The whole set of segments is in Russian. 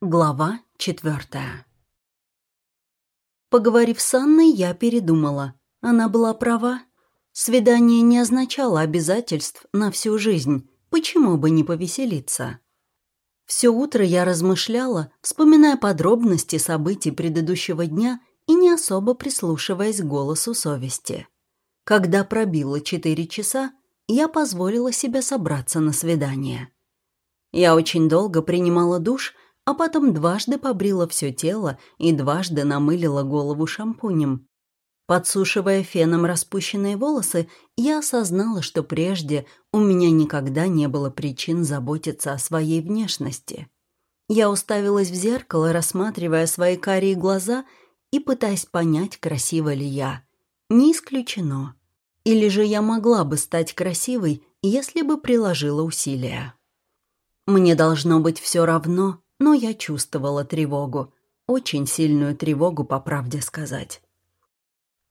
Глава четвертая Поговорив с Анной, я передумала. Она была права. Свидание не означало обязательств на всю жизнь. Почему бы не повеселиться? Все утро я размышляла, вспоминая подробности событий предыдущего дня и не особо прислушиваясь к голосу совести. Когда пробило четыре часа, я позволила себе собраться на свидание. Я очень долго принимала душ – а потом дважды побрила все тело и дважды намылила голову шампунем. Подсушивая феном распущенные волосы, я осознала, что прежде у меня никогда не было причин заботиться о своей внешности. Я уставилась в зеркало, рассматривая свои карие глаза и пытаясь понять, красива ли я. Не исключено. Или же я могла бы стать красивой, если бы приложила усилия. Мне должно быть все равно, но я чувствовала тревогу. Очень сильную тревогу, по правде сказать.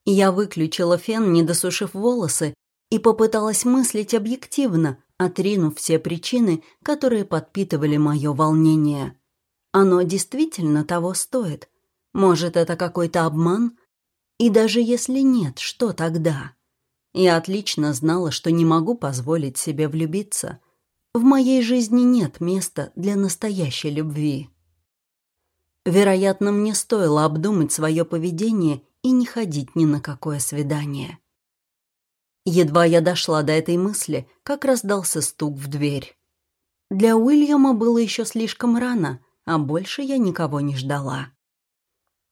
Я выключила фен, не досушив волосы, и попыталась мыслить объективно, отринув все причины, которые подпитывали мое волнение. Оно действительно того стоит. Может, это какой-то обман? И даже если нет, что тогда? Я отлично знала, что не могу позволить себе влюбиться. В моей жизни нет места для настоящей любви. Вероятно, мне стоило обдумать свое поведение и не ходить ни на какое свидание. Едва я дошла до этой мысли, как раздался стук в дверь. Для Уильяма было еще слишком рано, а больше я никого не ждала.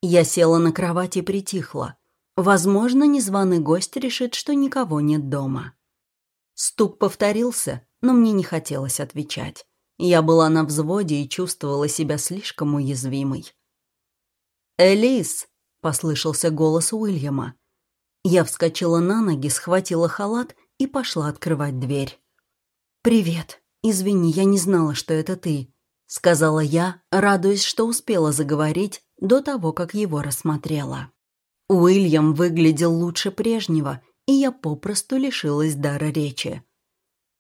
Я села на кровать и притихла. Возможно, незваный гость решит, что никого нет дома. Стук повторился, но мне не хотелось отвечать. Я была на взводе и чувствовала себя слишком уязвимой. «Элис!» — послышался голос Уильяма. Я вскочила на ноги, схватила халат и пошла открывать дверь. «Привет. Извини, я не знала, что это ты», — сказала я, радуясь, что успела заговорить до того, как его рассмотрела. Уильям выглядел лучше прежнего, и я попросту лишилась дара речи.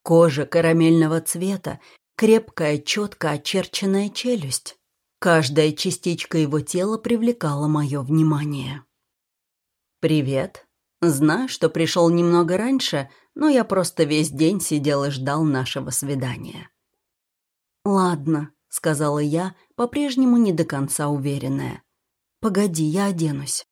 Кожа карамельного цвета, крепкая, четко очерченная челюсть. Каждая частичка его тела привлекала мое внимание. «Привет. Знаю, что пришел немного раньше, но я просто весь день сидел и ждал нашего свидания». «Ладно», — сказала я, по-прежнему не до конца уверенная. «Погоди, я оденусь».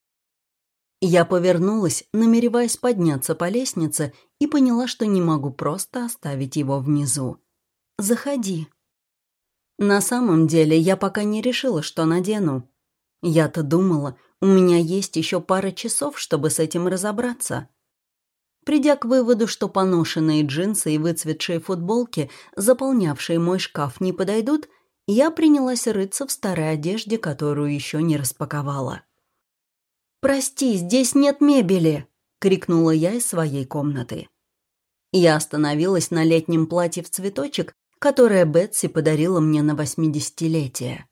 Я повернулась, намереваясь подняться по лестнице, и поняла, что не могу просто оставить его внизу. «Заходи». На самом деле я пока не решила, что надену. Я-то думала, у меня есть еще пара часов, чтобы с этим разобраться. Придя к выводу, что поношенные джинсы и выцветшие футболки, заполнявшие мой шкаф, не подойдут, я принялась рыться в старой одежде, которую еще не распаковала. «Прости, здесь нет мебели!» — крикнула я из своей комнаты. Я остановилась на летнем платье в цветочек, которое Бетси подарила мне на восьмидесятилетие.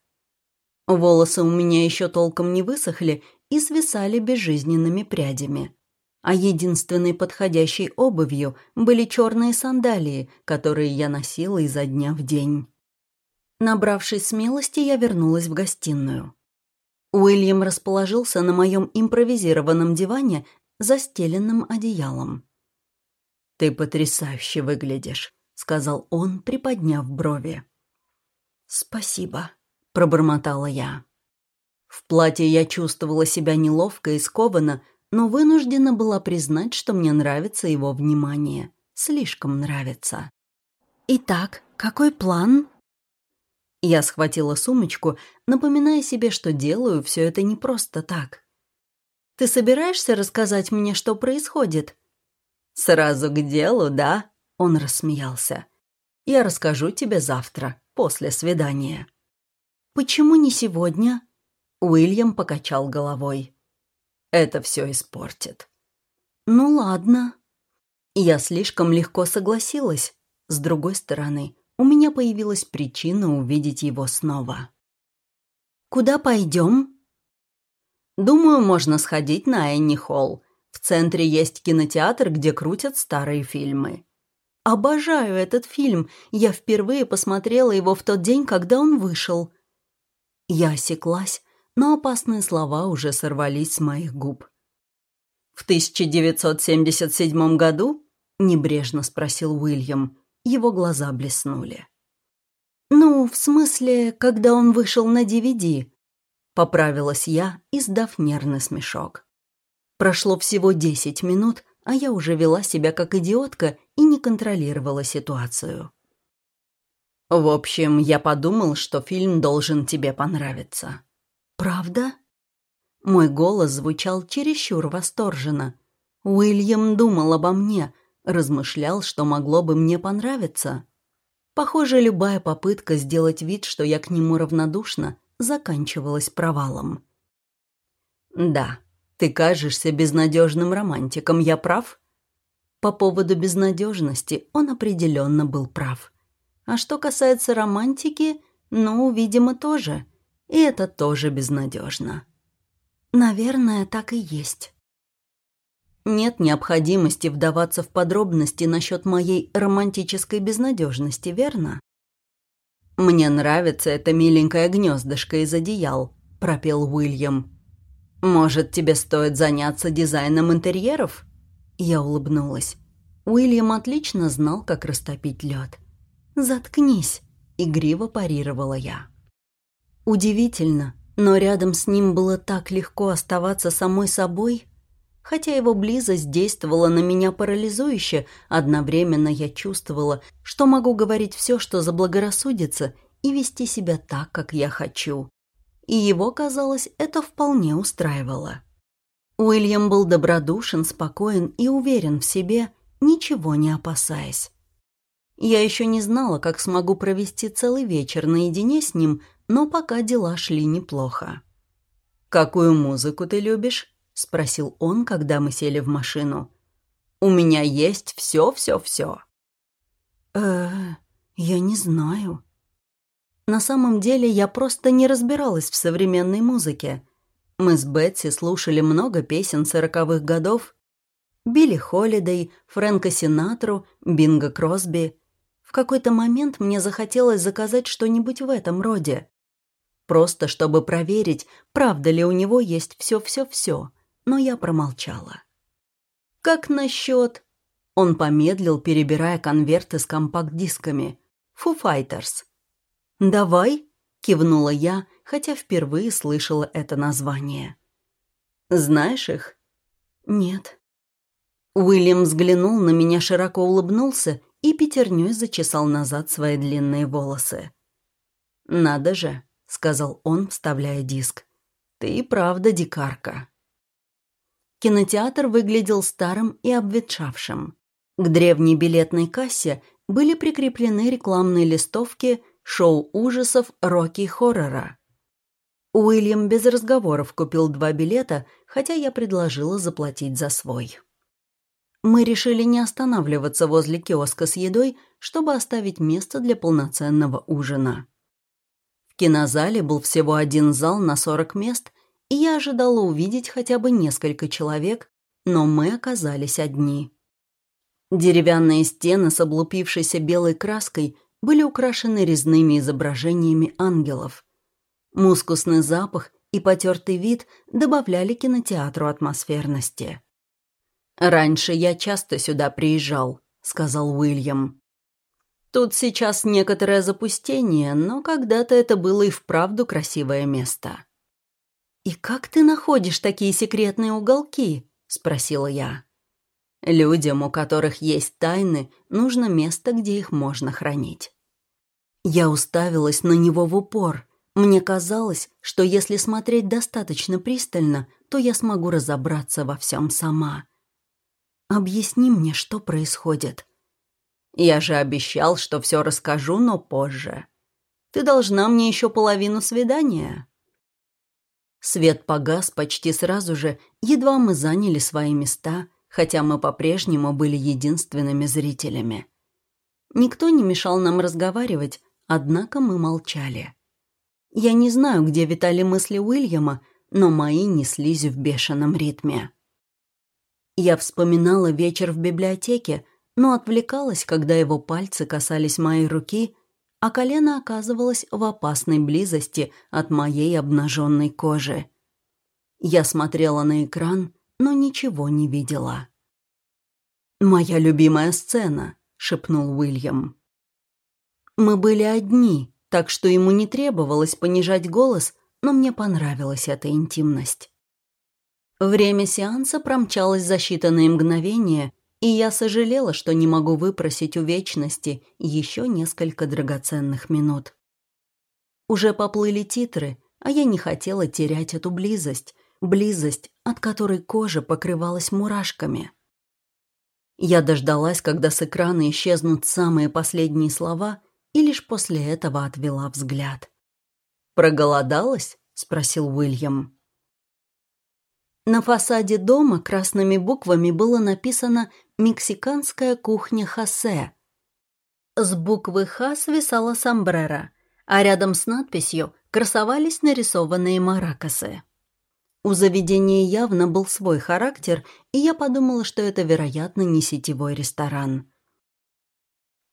Волосы у меня еще толком не высохли и свисали безжизненными прядями. А единственной подходящей обувью были черные сандалии, которые я носила изо дня в день. Набравшись смелости, я вернулась в гостиную. Уильям расположился на моем импровизированном диване, застеленном одеялом. «Ты потрясающе выглядишь», — сказал он, приподняв брови. «Спасибо», — пробормотала я. В платье я чувствовала себя неловко и скованно, но вынуждена была признать, что мне нравится его внимание. Слишком нравится. «Итак, какой план?» Я схватила сумочку, напоминая себе, что делаю все это не просто так. «Ты собираешься рассказать мне, что происходит?» «Сразу к делу, да?» Он рассмеялся. «Я расскажу тебе завтра, после свидания». «Почему не сегодня?» Уильям покачал головой. «Это все испортит». «Ну ладно». Я слишком легко согласилась. С другой стороны, у меня появилась причина увидеть его снова. «Куда пойдем?» «Думаю, можно сходить на Энни Холл. В центре есть кинотеатр, где крутят старые фильмы». «Обожаю этот фильм. Я впервые посмотрела его в тот день, когда он вышел». Я осеклась, но опасные слова уже сорвались с моих губ. «В 1977 году?» — небрежно спросил Уильям. Его глаза блеснули. «Ну, в смысле, когда он вышел на DVD?» — поправилась я, издав нервный смешок. Прошло всего десять минут, а я уже вела себя как идиотка и не контролировала ситуацию. «В общем, я подумал, что фильм должен тебе понравиться». «Правда?» Мой голос звучал чересчур восторженно. Уильям думал обо мне, размышлял, что могло бы мне понравиться. Похоже, любая попытка сделать вид, что я к нему равнодушна, заканчивалась провалом. «Да, ты кажешься безнадежным романтиком, я прав?» По поводу безнадежности он определенно был прав. А что касается романтики, ну, видимо, тоже. И это тоже безнадежно. Наверное, так и есть. Нет необходимости вдаваться в подробности насчет моей романтической безнадежности, верно? «Мне нравится это миленькое гнездышко из одеял», — пропел Уильям. «Может, тебе стоит заняться дизайном интерьеров?» Я улыбнулась. Уильям отлично знал, как растопить лед. «Заткнись», — игриво парировала я. Удивительно, но рядом с ним было так легко оставаться самой собой — Хотя его близость действовала на меня парализующе, одновременно я чувствовала, что могу говорить все, что заблагорассудится, и вести себя так, как я хочу. И его, казалось, это вполне устраивало. Уильям был добродушен, спокоен и уверен в себе, ничего не опасаясь. Я еще не знала, как смогу провести целый вечер наедине с ним, но пока дела шли неплохо. «Какую музыку ты любишь?» — спросил он, когда мы сели в машину. «У меня есть все-все-все». «Э, я не знаю». На самом деле я просто не разбиралась в современной музыке. Мы с Бетси слушали много песен сороковых годов. Билли Холидей, Фрэнка Синатру, Бинго Кросби. В какой-то момент мне захотелось заказать что-нибудь в этом роде. Просто чтобы проверить, правда ли у него есть все-все-все но я промолчала. «Как насчет...» Он помедлил, перебирая конверты с компакт-дисками. «Фу Файтерс». «Давай», — кивнула я, хотя впервые слышала это название. «Знаешь их?» «Нет». Уильям взглянул на меня, широко улыбнулся и пятерней зачесал назад свои длинные волосы. «Надо же», — сказал он, вставляя диск. «Ты и правда дикарка». Кинотеатр выглядел старым и обветшавшим. К древней билетной кассе были прикреплены рекламные листовки шоу ужасов Рокки Хоррора. Уильям без разговоров купил два билета, хотя я предложила заплатить за свой. Мы решили не останавливаться возле киоска с едой, чтобы оставить место для полноценного ужина. В кинозале был всего один зал на 40 мест, и я ожидала увидеть хотя бы несколько человек, но мы оказались одни. Деревянные стены с облупившейся белой краской были украшены резными изображениями ангелов. Мускусный запах и потертый вид добавляли кинотеатру атмосферности. «Раньше я часто сюда приезжал», — сказал Уильям. «Тут сейчас некоторое запустение, но когда-то это было и вправду красивое место». «И как ты находишь такие секретные уголки?» — спросила я. «Людям, у которых есть тайны, нужно место, где их можно хранить». Я уставилась на него в упор. Мне казалось, что если смотреть достаточно пристально, то я смогу разобраться во всем сама. «Объясни мне, что происходит». «Я же обещал, что все расскажу, но позже. Ты должна мне еще половину свидания». Свет погас почти сразу же, едва мы заняли свои места, хотя мы по-прежнему были единственными зрителями. Никто не мешал нам разговаривать, однако мы молчали. Я не знаю, где витали мысли Уильяма, но мои неслись в бешеном ритме. Я вспоминала вечер в библиотеке, но отвлекалась, когда его пальцы касались моей руки, а колено оказывалось в опасной близости от моей обнаженной кожи. Я смотрела на экран, но ничего не видела. «Моя любимая сцена», — шепнул Уильям. Мы были одни, так что ему не требовалось понижать голос, но мне понравилась эта интимность. Время сеанса промчалось за считанные мгновения, и я сожалела, что не могу выпросить у вечности еще несколько драгоценных минут. Уже поплыли титры, а я не хотела терять эту близость, близость, от которой кожа покрывалась мурашками. Я дождалась, когда с экрана исчезнут самые последние слова, и лишь после этого отвела взгляд. «Проголодалась?» — спросил Уильям. На фасаде дома красными буквами было написано «Мексиканская кухня Хосе». С буквы «Х» свисала сомбрero, а рядом с надписью красовались нарисованные маракасы. У заведения явно был свой характер, и я подумала, что это, вероятно, не сетевой ресторан.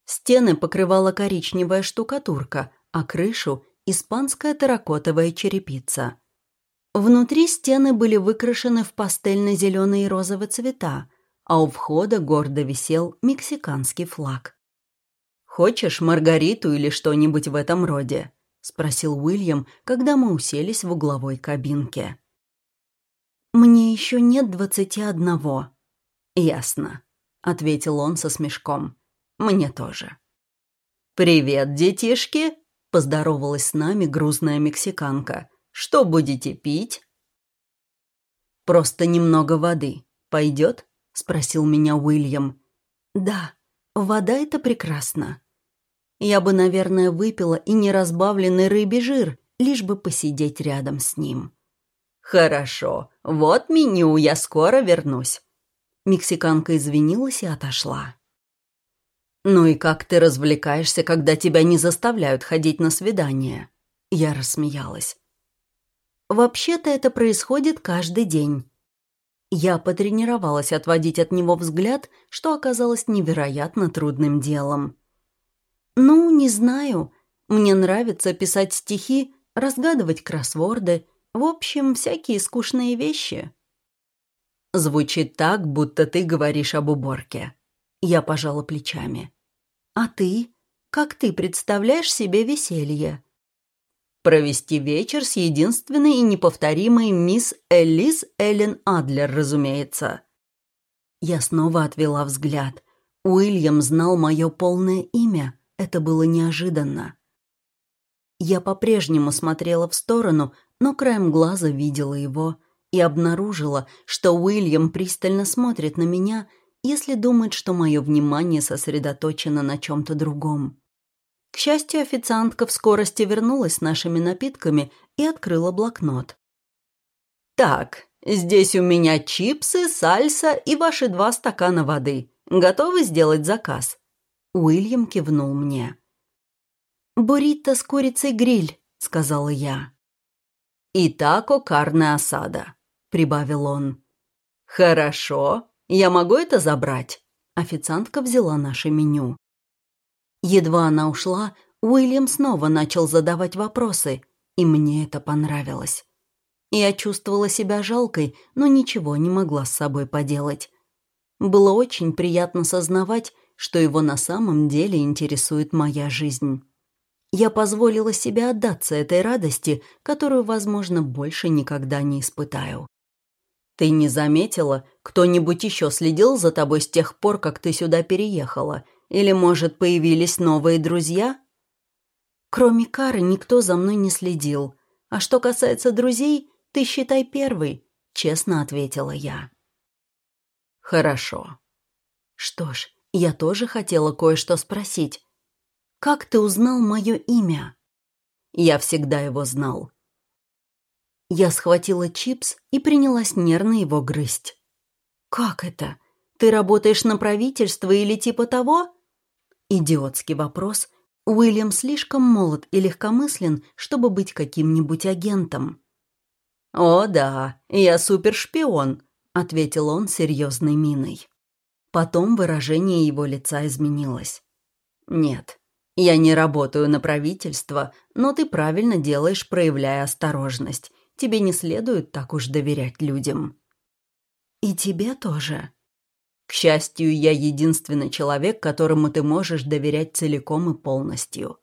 Стены покрывала коричневая штукатурка, а крышу – испанская терракотовая черепица. Внутри стены были выкрашены в пастельно-зеленые и розовые цвета, а у входа гордо висел мексиканский флаг. «Хочешь Маргариту или что-нибудь в этом роде?» — спросил Уильям, когда мы уселись в угловой кабинке. «Мне еще нет двадцати одного». «Ясно», — ответил он со смешком. «Мне тоже». «Привет, детишки!» — поздоровалась с нами грузная мексиканка. Что будете пить?» «Просто немного воды. Пойдет?» — спросил меня Уильям. «Да, вода — это прекрасно. Я бы, наверное, выпила и неразбавленный рыбий жир, лишь бы посидеть рядом с ним». «Хорошо, вот меню, я скоро вернусь». Мексиканка извинилась и отошла. «Ну и как ты развлекаешься, когда тебя не заставляют ходить на свидание?» Я рассмеялась. Вообще-то это происходит каждый день. Я потренировалась отводить от него взгляд, что оказалось невероятно трудным делом. Ну, не знаю. Мне нравится писать стихи, разгадывать кроссворды, в общем, всякие скучные вещи. Звучит так, будто ты говоришь об уборке. Я пожала плечами. А ты? Как ты представляешь себе веселье? Провести вечер с единственной и неповторимой мисс Элис Эллен Адлер, разумеется. Я снова отвела взгляд. Уильям знал мое полное имя. Это было неожиданно. Я по-прежнему смотрела в сторону, но краем глаза видела его и обнаружила, что Уильям пристально смотрит на меня, если думает, что мое внимание сосредоточено на чем-то другом. К счастью, официантка в скорости вернулась с нашими напитками и открыла блокнот. «Так, здесь у меня чипсы, сальса и ваши два стакана воды. Готовы сделать заказ?» Уильям кивнул мне. «Буррито с курицей гриль», — сказала я. «И тако карне осада», — прибавил он. «Хорошо. Я могу это забрать?» Официантка взяла наше меню. Едва она ушла, Уильям снова начал задавать вопросы, и мне это понравилось. Я чувствовала себя жалкой, но ничего не могла с собой поделать. Было очень приятно сознавать, что его на самом деле интересует моя жизнь. Я позволила себе отдаться этой радости, которую, возможно, больше никогда не испытаю. «Ты не заметила, кто-нибудь еще следил за тобой с тех пор, как ты сюда переехала?» Или, может, появились новые друзья? Кроме Кары никто за мной не следил. А что касается друзей, ты считай первый, честно ответила я. Хорошо. Что ж, я тоже хотела кое-что спросить. Как ты узнал мое имя? Я всегда его знал. Я схватила чипс и принялась нервно его грызть. «Как это? Ты работаешь на правительство или типа того?» Идиотский вопрос. Уильям слишком молод и легкомыслен, чтобы быть каким-нибудь агентом. «О да, я супершпион», — ответил он серьезной миной. Потом выражение его лица изменилось. «Нет, Я не работаю на правительство, но ты правильно делаешь, проявляя осторожность. Тебе не следует так уж доверять людям. И тебе тоже. К счастью, я единственный человек, которому ты можешь доверять целиком и полностью.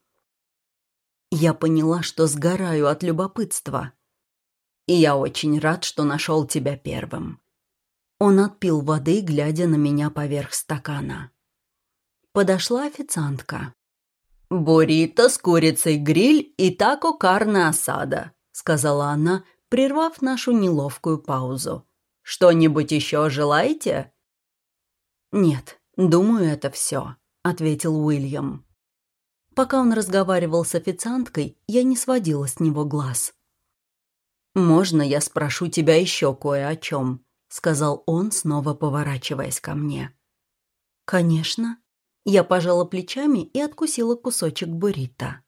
Я поняла, что сгораю от любопытства. И я очень рад, что нашел тебя первым. Он отпил воды, глядя на меня поверх стакана. Подошла официантка. «Буррито с курицей гриль и тако карне осада», — сказала она, прервав нашу неловкую паузу. «Что-нибудь еще желаете?» «Нет, думаю, это все», — ответил Уильям. Пока он разговаривал с официанткой, я не сводила с него глаз. «Можно я спрошу тебя еще кое о чем?» — сказал он, снова поворачиваясь ко мне. «Конечно». Я пожала плечами и откусила кусочек буррито.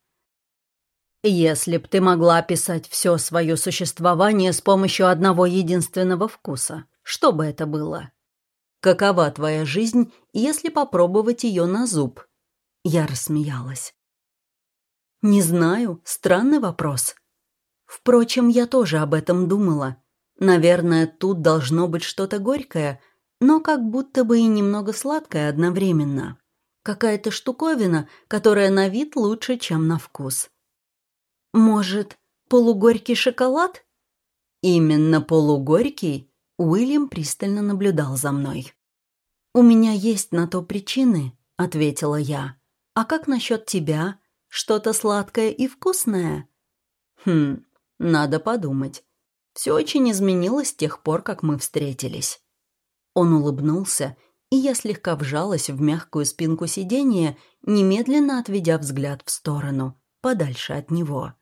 «Если б ты могла описать все свое существование с помощью одного единственного вкуса, что бы это было? Какова твоя жизнь, если попробовать ее на зуб?» Я рассмеялась. «Не знаю, странный вопрос. Впрочем, я тоже об этом думала. Наверное, тут должно быть что-то горькое, но как будто бы и немного сладкое одновременно. Какая-то штуковина, которая на вид лучше, чем на вкус. Может, полугорький шоколад? Именно полугорький Уильям пристально наблюдал за мной. «У меня есть на то причины», — ответила я. «А как насчет тебя? Что-то сладкое и вкусное?» «Хм, надо подумать. Все очень изменилось с тех пор, как мы встретились». Он улыбнулся, и я слегка вжалась в мягкую спинку сиденья, немедленно отведя взгляд в сторону, подальше от него.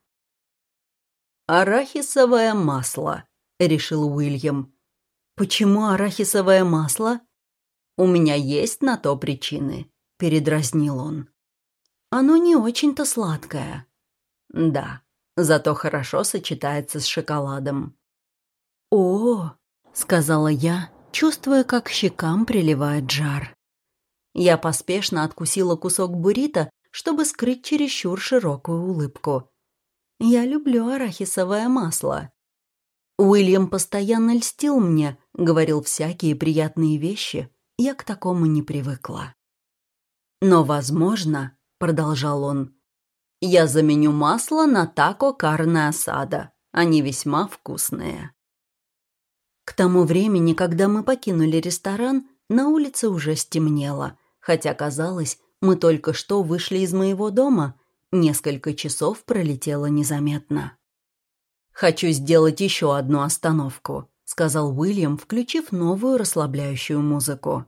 «Арахисовое масло», — решил Уильям. «Почему арахисовое масло?» «У меня есть на то причины», — передразнил он. «Оно не очень-то сладкое». «Да, зато хорошо сочетается с шоколадом». «О!» — сказала я, чувствуя, как щекам приливает жар. Я поспешно откусила кусок буррито, чтобы скрыть чересчур широкую улыбку. Я люблю арахисовое масло. Уильям постоянно льстил мне, говорил всякие приятные вещи. Я к такому не привыкла. «Но, возможно, — продолжал он, — я заменю масло на тако карне осада. Они весьма вкусные». К тому времени, когда мы покинули ресторан, на улице уже стемнело, хотя, казалось, мы только что вышли из моего дома. Несколько часов пролетело незаметно. «Хочу сделать еще одну остановку», — сказал Уильям, включив новую расслабляющую музыку.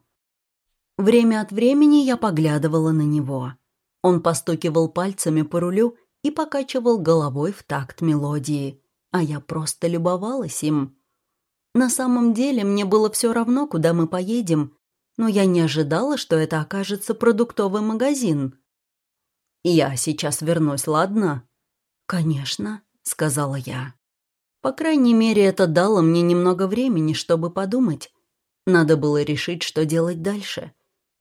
Время от времени я поглядывала на него. Он постукивал пальцами по рулю и покачивал головой в такт мелодии, а я просто любовалась им. На самом деле мне было все равно, куда мы поедем, но я не ожидала, что это окажется продуктовый магазин. «Я сейчас вернусь, ладно?» «Конечно», — сказала я. По крайней мере, это дало мне немного времени, чтобы подумать. Надо было решить, что делать дальше.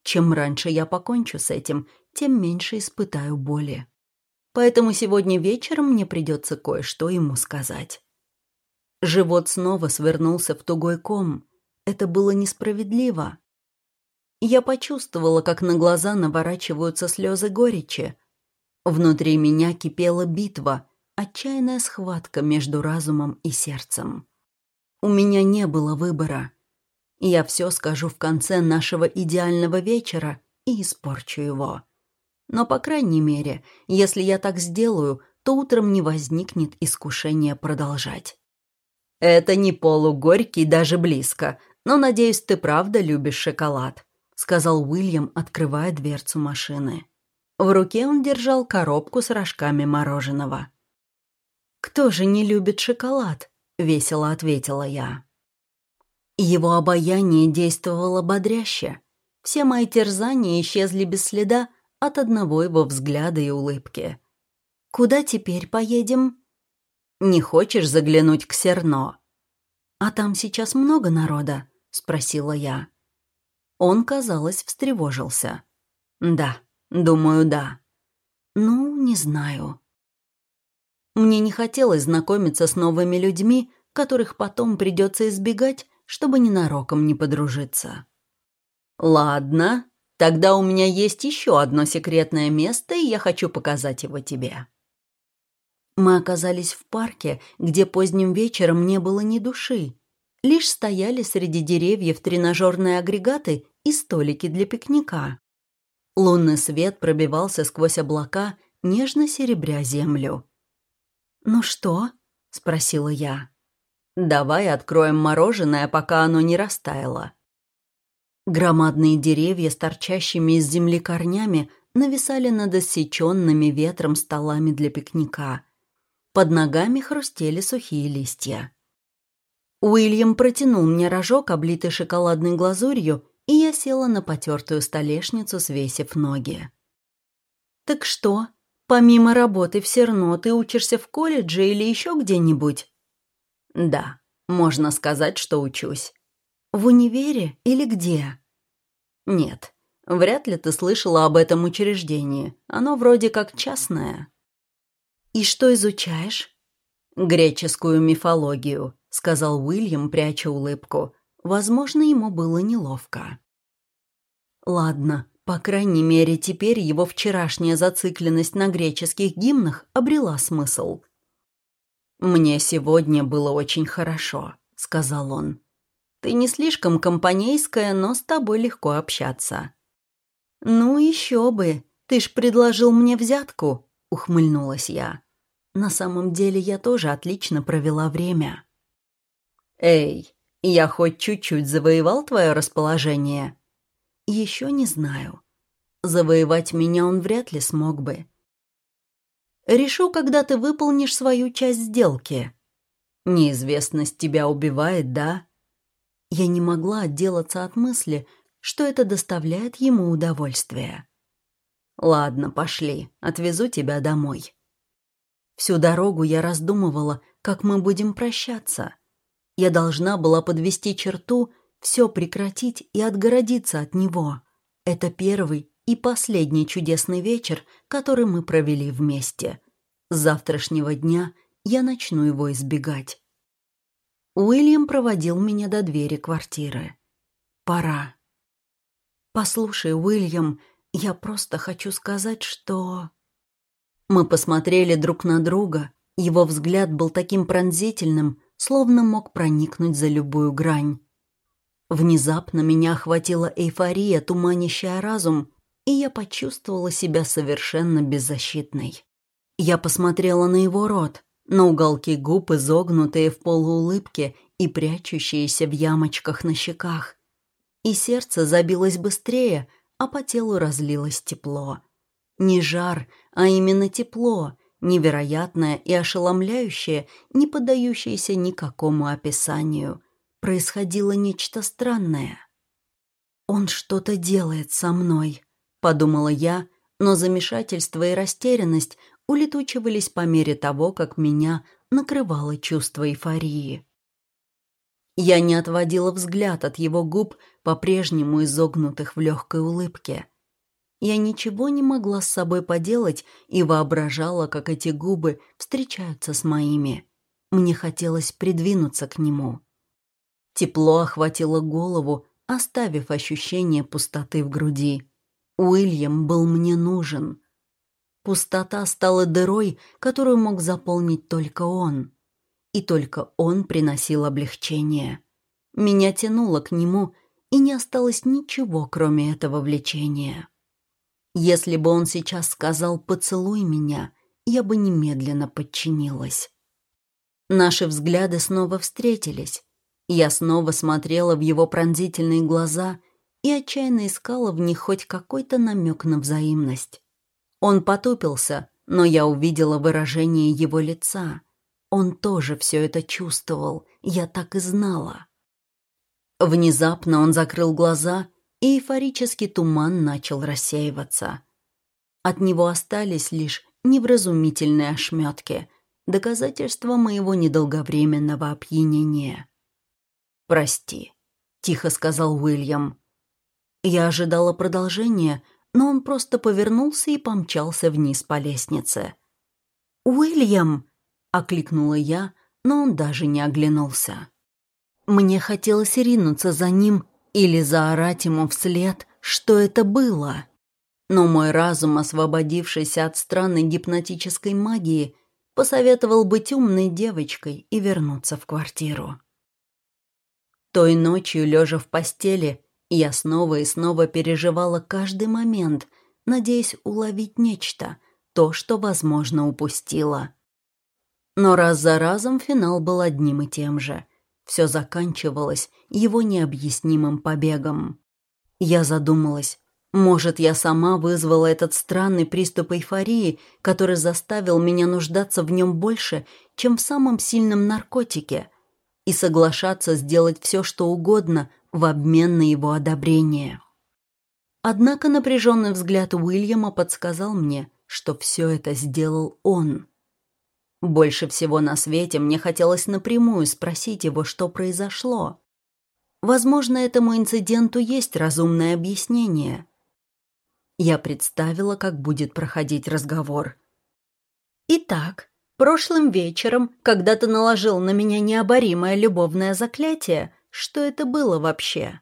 Чем раньше я покончу с этим, тем меньше испытаю боли. Поэтому сегодня вечером мне придется кое-что ему сказать. Живот снова свернулся в тугой ком. Это было несправедливо. Я почувствовала, как на глаза наворачиваются слезы горечи. Внутри меня кипела битва, отчаянная схватка между разумом и сердцем. У меня не было выбора. Я все скажу в конце нашего идеального вечера и испорчу его. Но, по крайней мере, если я так сделаю, то утром не возникнет искушения продолжать. «Это не полугорький даже близко, но, надеюсь, ты правда любишь шоколад», сказал Уильям, открывая дверцу машины. В руке он держал коробку с рожками мороженого. «Кто же не любит шоколад?» — весело ответила я. Его обаяние действовало бодряще. Все мои терзания исчезли без следа от одного его взгляда и улыбки. «Куда теперь поедем?» Не хочешь заглянуть к Серно?» «А там сейчас много народа?» — спросила я. Он, казалось, встревожился. «Да, думаю, да. Ну, не знаю. Мне не хотелось знакомиться с новыми людьми, которых потом придется избегать, чтобы ненароком не подружиться. «Ладно, тогда у меня есть еще одно секретное место, и я хочу показать его тебе». Мы оказались в парке, где поздним вечером не было ни души. Лишь стояли среди деревьев тренажерные агрегаты и столики для пикника. Лунный свет пробивался сквозь облака, нежно серебря землю. «Ну что?» — спросила я. «Давай откроем мороженое, пока оно не растаяло». Громадные деревья с торчащими из земли корнями нависали над осеченными ветром столами для пикника. Под ногами хрустели сухие листья. Уильям протянул мне рожок, облитый шоколадной глазурью, и я села на потертую столешницу, свесив ноги. «Так что?» Помимо работы все равно ты учишься в колледже или еще где-нибудь? Да, можно сказать, что учусь. В универе или где? Нет, вряд ли ты слышала об этом учреждении. Оно вроде как частное. И что изучаешь? Греческую мифологию, сказал Уильям, пряча улыбку. Возможно, ему было неловко. Ладно, по крайней мере, теперь его вчерашняя зацикленность на греческих гимнах обрела смысл. «Мне сегодня было очень хорошо», — сказал он. «Ты не слишком компанейская, но с тобой легко общаться». «Ну еще бы, ты ж предложил мне взятку», — ухмыльнулась я. «На самом деле я тоже отлично провела время». «Эй, я хоть чуть-чуть завоевал твое расположение?» Еще не знаю. Завоевать меня он вряд ли смог бы. Решу, когда ты выполнишь свою часть сделки. Неизвестность тебя убивает, да? Я не могла отделаться от мысли, что это доставляет ему удовольствие. Ладно, пошли, отвезу тебя домой. Всю дорогу я раздумывала, как мы будем прощаться. Я должна была подвести черту все прекратить и отгородиться от него. Это первый и последний чудесный вечер, который мы провели вместе. С завтрашнего дня я начну его избегать. Уильям проводил меня до двери квартиры. Пора. Послушай, Уильям, я просто хочу сказать, что... Мы посмотрели друг на друга. Его взгляд был таким пронзительным, словно мог проникнуть за любую грань. Внезапно меня охватила эйфория, туманящая разум, и я почувствовала себя совершенно беззащитной. Я посмотрела на его рот, на уголки губ, изогнутые в полуулыбке и прячущиеся в ямочках на щеках. И сердце забилось быстрее, а по телу разлилось тепло. Не жар, а именно тепло, невероятное и ошеломляющее, не поддающееся никакому описанию – происходило нечто странное. «Он что-то делает со мной», — подумала я, но замешательство и растерянность улетучивались по мере того, как меня накрывало чувство эйфории. Я не отводила взгляд от его губ, по-прежнему изогнутых в легкой улыбке. Я ничего не могла с собой поделать и воображала, как эти губы встречаются с моими. Мне хотелось придвинуться к нему. Тепло охватило голову, оставив ощущение пустоты в груди. Уильям был мне нужен. Пустота стала дырой, которую мог заполнить только он. И только он приносил облегчение. Меня тянуло к нему, и не осталось ничего, кроме этого влечения. Если бы он сейчас сказал «поцелуй меня», я бы немедленно подчинилась. Наши взгляды снова встретились, я снова смотрела в его пронзительные глаза и отчаянно искала в них хоть какой-то намек на взаимность. Он потупился, но я увидела выражение его лица. Он тоже все это чувствовал, я так и знала. Внезапно он закрыл глаза, и эйфорический туман начал рассеиваться. От него остались лишь невразумительные ошметки, доказательства моего недолговременного опьянения. «Прости», — тихо сказал Уильям. Я ожидала продолжения, но он просто повернулся и помчался вниз по лестнице. «Уильям!» — окликнула я, но он даже не оглянулся. Мне хотелось ринуться за ним или заорать ему вслед, что это было. Но мой разум, освободившийся от странной гипнотической магии, посоветовал быть умной девочкой и вернуться в квартиру. Той ночью, лежа в постели, я снова и снова переживала каждый момент, надеясь уловить нечто, то, что, возможно, упустила. Но раз за разом финал был одним и тем же. Все заканчивалось его необъяснимым побегом. Я задумалась, может, я сама вызвала этот странный приступ эйфории, который заставил меня нуждаться в нем больше, чем в самом сильном наркотике, и соглашаться сделать все, что угодно, в обмен на его одобрение. Однако напряженный взгляд Уильяма подсказал мне, что все это сделал он. Больше всего на свете мне хотелось напрямую спросить его, что произошло. Возможно, этому инциденту есть разумное объяснение. Я представила, как будет проходить разговор. «Итак, прошлым вечером, когда ты наложил на меня необоримое любовное заклятие, что это было вообще?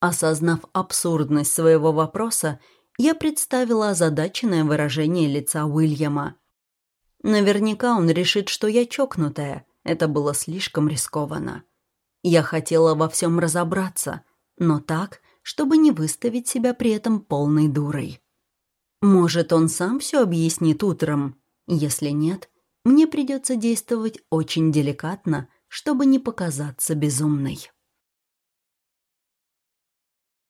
Осознав абсурдность своего вопроса, я представила озадаченное выражение лица Уильяма. Наверняка он решит, что я чокнутая. Это было слишком рискованно. Я хотела во всем разобраться, но так, чтобы не выставить себя при этом полной дурой. Может, он сам все объяснит утром? Если нет, мне придется действовать очень деликатно, чтобы не показаться безумной.